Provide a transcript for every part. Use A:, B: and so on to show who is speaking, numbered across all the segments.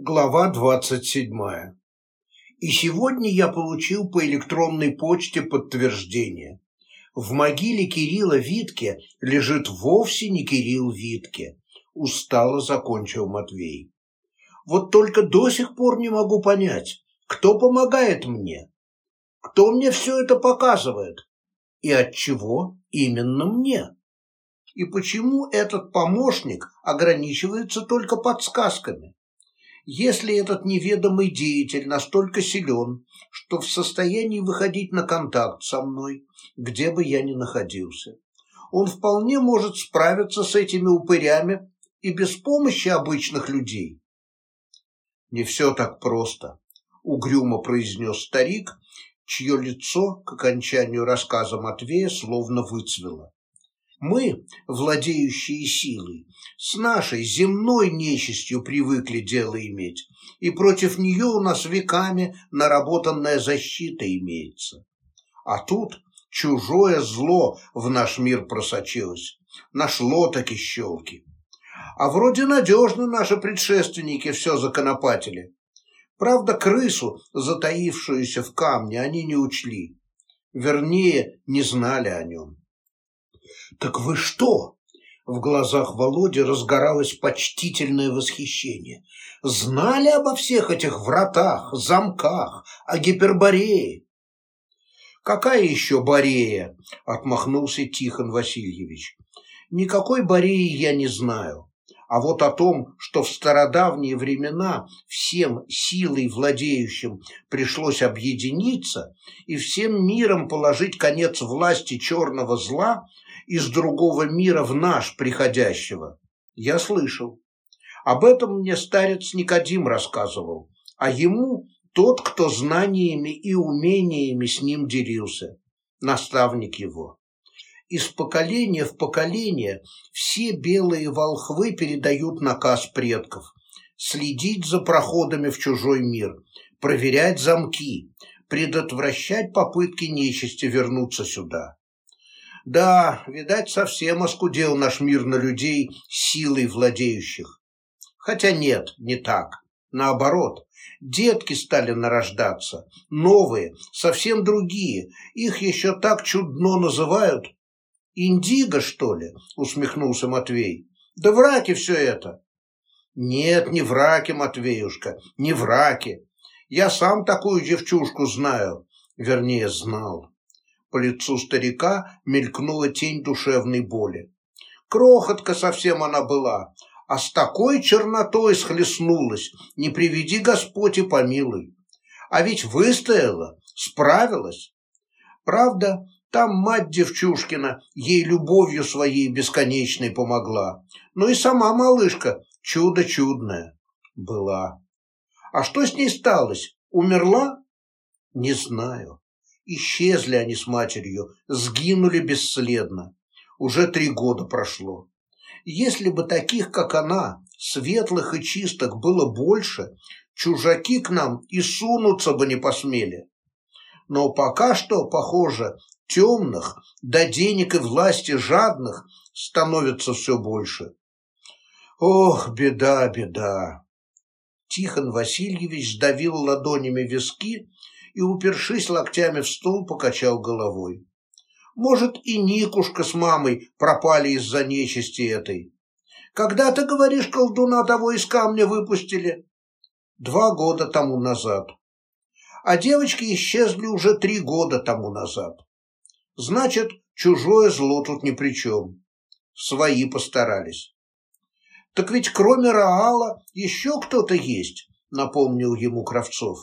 A: Глава двадцать седьмая. И сегодня я получил по электронной почте подтверждение. В могиле Кирилла Витке лежит вовсе не Кирилл Витке. Устало закончил Матвей. Вот только до сих пор не могу понять, кто помогает мне? Кто мне все это показывает? И от чего именно мне? И почему этот помощник ограничивается только подсказками? Если этот неведомый деятель настолько силен, что в состоянии выходить на контакт со мной, где бы я ни находился, он вполне может справиться с этими упырями и без помощи обычных людей. Не все так просто, угрюмо произнес старик, чье лицо к окончанию рассказа Матвея словно выцвело. Мы, владеющие силой, с нашей земной нечистью привыкли дело иметь, и против нее у нас веками наработанная защита имеется. А тут чужое зло в наш мир просочилось, нашло таки щелки. А вроде надежно наши предшественники все законопатили. Правда, крысу, затаившуюся в камне, они не учли. Вернее, не знали о нем. «Так вы что?» В глазах Володи разгоралось почтительное восхищение. «Знали обо всех этих вратах, замках, о гиперборее?» «Какая еще Борея?» – отмахнулся Тихон Васильевич. «Никакой Бореи я не знаю. А вот о том, что в стародавние времена всем силой владеющим пришлось объединиться и всем миром положить конец власти черного зла – из другого мира в наш приходящего. Я слышал. Об этом мне старец Никодим рассказывал, а ему тот, кто знаниями и умениями с ним делился, наставник его. Из поколения в поколение все белые волхвы передают наказ предков следить за проходами в чужой мир, проверять замки, предотвращать попытки нечисти вернуться сюда. Да, видать, совсем оскудел наш мир на людей силой владеющих. Хотя нет, не так. Наоборот, детки стали нарождаться, новые, совсем другие. Их еще так чудно называют. Индиго, что ли? Усмехнулся Матвей. Да враки все это. Нет, не враки, Матвеюшка, не враки. Я сам такую девчушку знаю, вернее, знал. По лицу старика мелькнула тень душевной боли. Крохотка совсем она была, а с такой чернотой схлестнулась, не приведи Господь и помилуй. А ведь выстояла, справилась. Правда, там мать девчушкина ей любовью своей бесконечной помогла, но и сама малышка чудо чудное была. А что с ней сталось? Умерла? Не знаю. Исчезли они с матерью, сгинули бесследно. Уже три года прошло. Если бы таких, как она, светлых и чистых было больше, чужаки к нам и сунуться бы не посмели. Но пока что, похоже, темных, до денег и власти жадных становится все больше. Ох, беда, беда. Тихон Васильевич сдавил ладонями виски и, упершись локтями в стол, покачал головой. Может, и Никушка с мамой пропали из-за нечисти этой. Когда, ты говоришь, колдуна того из камня выпустили? Два года тому назад. А девочки исчезли уже три года тому назад. Значит, чужое зло тут ни при чем. Свои постарались. Так ведь кроме Раала еще кто-то есть, напомнил ему Кравцов.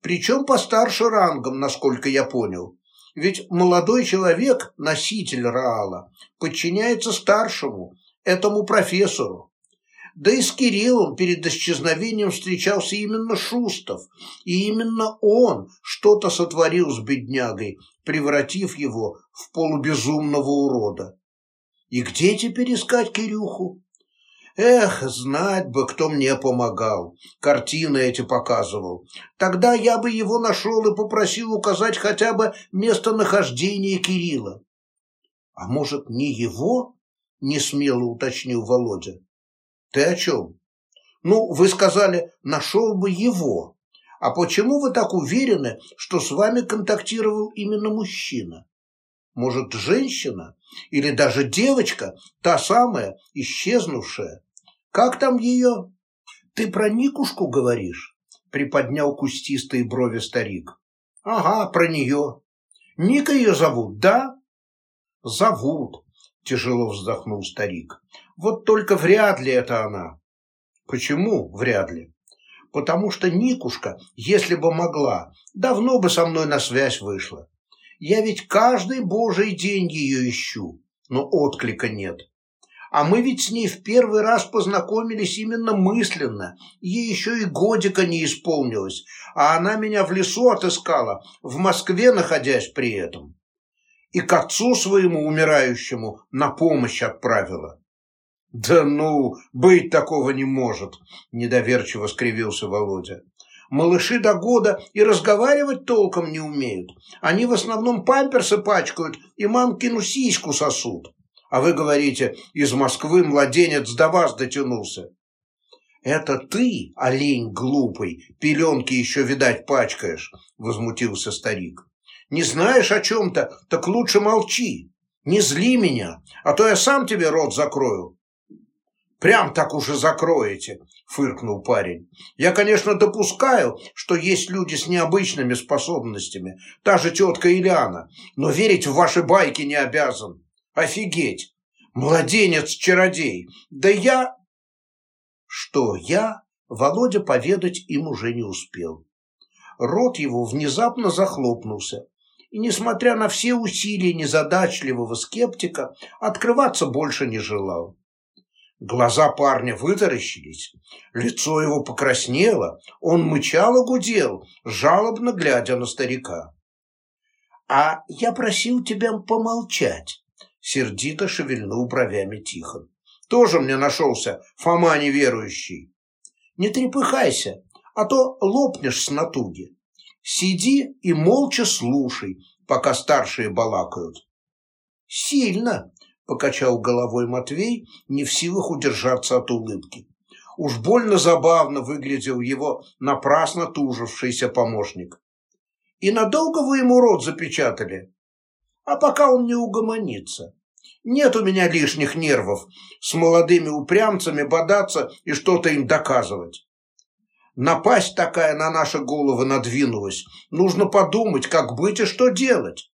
A: Причем постарше рангом, насколько я понял. Ведь молодой человек, носитель Раала, подчиняется старшему, этому профессору. Да и с Кириллом перед исчезновением встречался именно Шустов, и именно он что-то сотворил с беднягой, превратив его в полубезумного урода. И где теперь искать Кирюху? Эх, знать бы, кто мне помогал, картины эти показывал. Тогда я бы его нашел и попросил указать хотя бы местонахождение Кирилла. А может, не его? Не смело уточнил Володя. Ты о чем? Ну, вы сказали, нашел бы его. А почему вы так уверены, что с вами контактировал именно мужчина? Может, женщина? Или даже девочка, та самая, исчезнувшая? Как там ее? Ты про Никушку говоришь? Приподнял кустистые брови старик. Ага, про нее. Ника ее зовут, да? Зовут, тяжело вздохнул старик. Вот только вряд ли это она. Почему вряд ли? Потому что Никушка, если бы могла, давно бы со мной на связь вышла. Я ведь каждый божий день ее ищу, но отклика нет. А мы ведь с ней в первый раз познакомились именно мысленно. Ей еще и годика не исполнилось, а она меня в лесу отыскала, в Москве находясь при этом. И к отцу своему умирающему на помощь отправила. «Да ну, быть такого не может!» – недоверчиво скривился Володя. «Малыши до года и разговаривать толком не умеют. Они в основном памперсы пачкают и мамкину сиську сосут. А вы говорите, из Москвы младенец до вас дотянулся. Это ты, олень глупый, пеленки еще, видать, пачкаешь, возмутился старик. Не знаешь о чем-то, так лучше молчи. Не зли меня, а то я сам тебе рот закрою. Прям так уж и закроете, фыркнул парень. Я, конечно, допускаю, что есть люди с необычными способностями, та же тетка Ильяна, но верить в ваши байки не обязан. Офигеть! Младенец-чародей! Да я... Что я, Володя поведать им уже не успел. Рот его внезапно захлопнулся, и, несмотря на все усилия незадачливого скептика, открываться больше не желал. Глаза парня вытаращились, лицо его покраснело, он мычал и гудел, жалобно глядя на старика. «А я просил тебя помолчать», Сердито шевельнул бровями Тихон. Тоже мне нашелся Фома неверующий. Не трепыхайся, а то лопнешь с натуги. Сиди и молча слушай, пока старшие балакают. Сильно, покачал головой Матвей, не в силах удержаться от улыбки. Уж больно забавно выглядел его напрасно тужившийся помощник. И надолго вы ему рот запечатали? А пока он не угомонится. Нет у меня лишних нервов с молодыми упрямцами бодаться и что-то им доказывать. Напасть такая на наши головы надвинулась. Нужно подумать, как быть и что делать.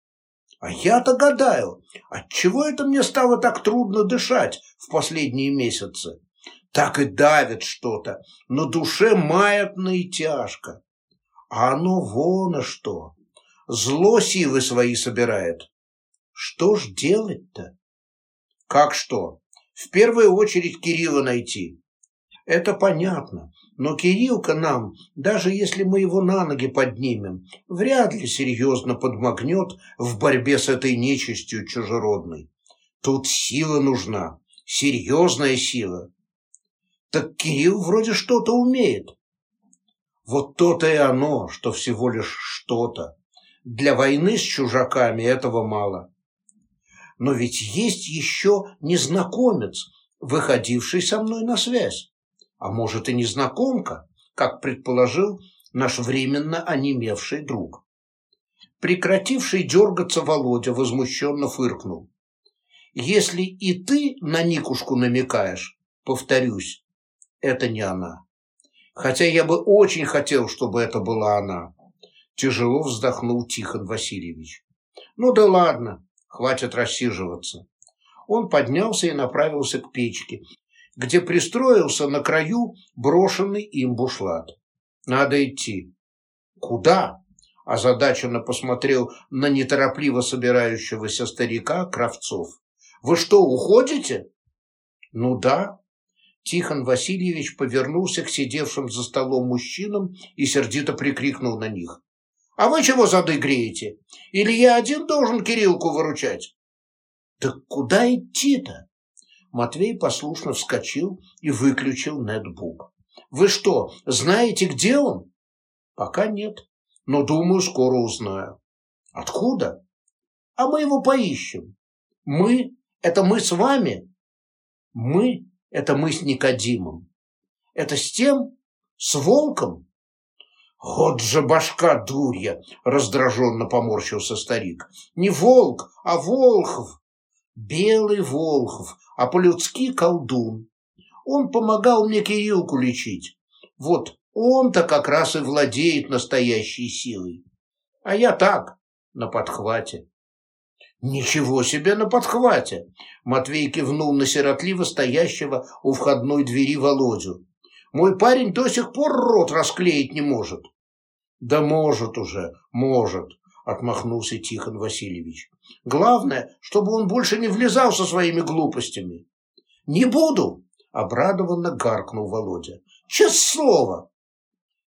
A: А я-то гадаю, отчего это мне стало так трудно дышать в последние месяцы? Так и давит что-то, на душе маятно и тяжко. А оно вон и что. Зло силы свои собирает. Что ж делать-то? Как что? В первую очередь Кирилла найти. Это понятно, но Кириллка нам, даже если мы его на ноги поднимем, вряд ли серьезно подмогнет в борьбе с этой нечистью чужеродной. Тут сила нужна, серьезная сила. Так Кирилл вроде что-то умеет. Вот то-то и оно, что всего лишь что-то. Для войны с чужаками этого мало. Но ведь есть еще незнакомец, выходивший со мной на связь. А может и незнакомка, как предположил наш временно онемевший друг. Прекративший дергаться Володя возмущенно фыркнул. Если и ты на Никушку намекаешь, повторюсь, это не она. Хотя я бы очень хотел, чтобы это была она. Тяжело вздохнул Тихон Васильевич. Ну да ладно, Хватит рассиживаться. Он поднялся и направился к печке, где пристроился на краю брошенный им бушлат. Надо идти. Куда? Озадаченно посмотрел на неторопливо собирающегося старика Кравцов. Вы что, уходите? Ну да. Тихон Васильевич повернулся к сидевшим за столом мужчинам и сердито прикрикнул на них. А вы чего зады греете? Или я один должен Кириллку выручать? Так куда идти-то? Матвей послушно вскочил и выключил нетбук. Вы что, знаете, где он? Пока нет, но думаю, скоро узнаю. Откуда? А мы его поищем. Мы – это мы с вами. Мы – это мы с Никодимом. Это с тем? С волком? Вот же башка дурья, раздраженно поморщился старик. Не волк, а Волхов. Белый Волхов, а по-людски колдун. Он помогал мне Кириллку лечить. Вот он-то как раз и владеет настоящей силой. А я так, на подхвате. Ничего себе на подхвате! Матвей кивнул на сиротливо стоящего у входной двери Володю. Мой парень до сих пор рот расклеить не может. Да может уже, может, отмахнулся Тихон Васильевич. Главное, чтобы он больше не влезал со своими глупостями. Не буду, обрадованно гаркнул Володя. Честное слово.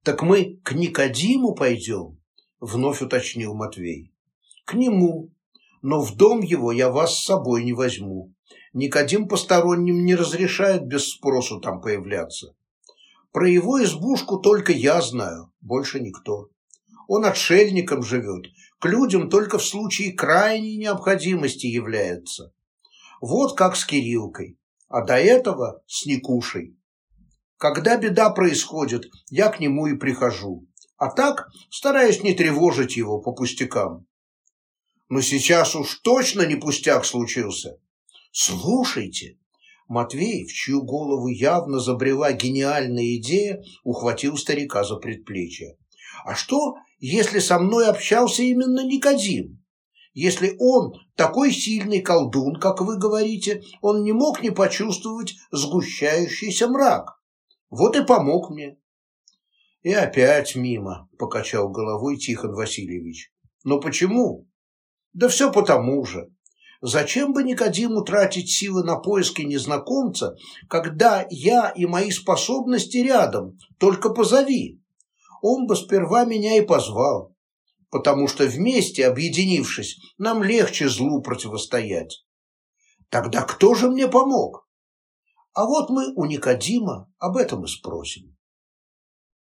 A: Так мы к Никодиму пойдем, вновь уточнил Матвей. К нему, но в дом его я вас с собой не возьму. Никодим посторонним не разрешает без спросу там появляться. Про его избушку только я знаю, больше никто. Он отшельником живет, к людям только в случае крайней необходимости является. Вот как с Кириллкой, а до этого с Никушей. Когда беда происходит, я к нему и прихожу, а так стараюсь не тревожить его по пустякам. Но сейчас уж точно не пустяк случился. Слушайте, Матвей, в чью голову явно забрела гениальная идея, ухватил старика за предплечье. А что, если со мной общался именно Никодим? Если он такой сильный колдун, как вы говорите, он не мог не почувствовать сгущающийся мрак. Вот и помог мне. И опять мимо, покачал головой Тихон Васильевич. Но почему? Да все потому же. Зачем бы Никодиму тратить силы на поиски незнакомца, когда я и мои способности рядом, только позови. Он бы сперва меня и позвал, потому что вместе, объединившись, нам легче злу противостоять. Тогда кто же мне помог? А вот мы у Никодима об этом и спросим.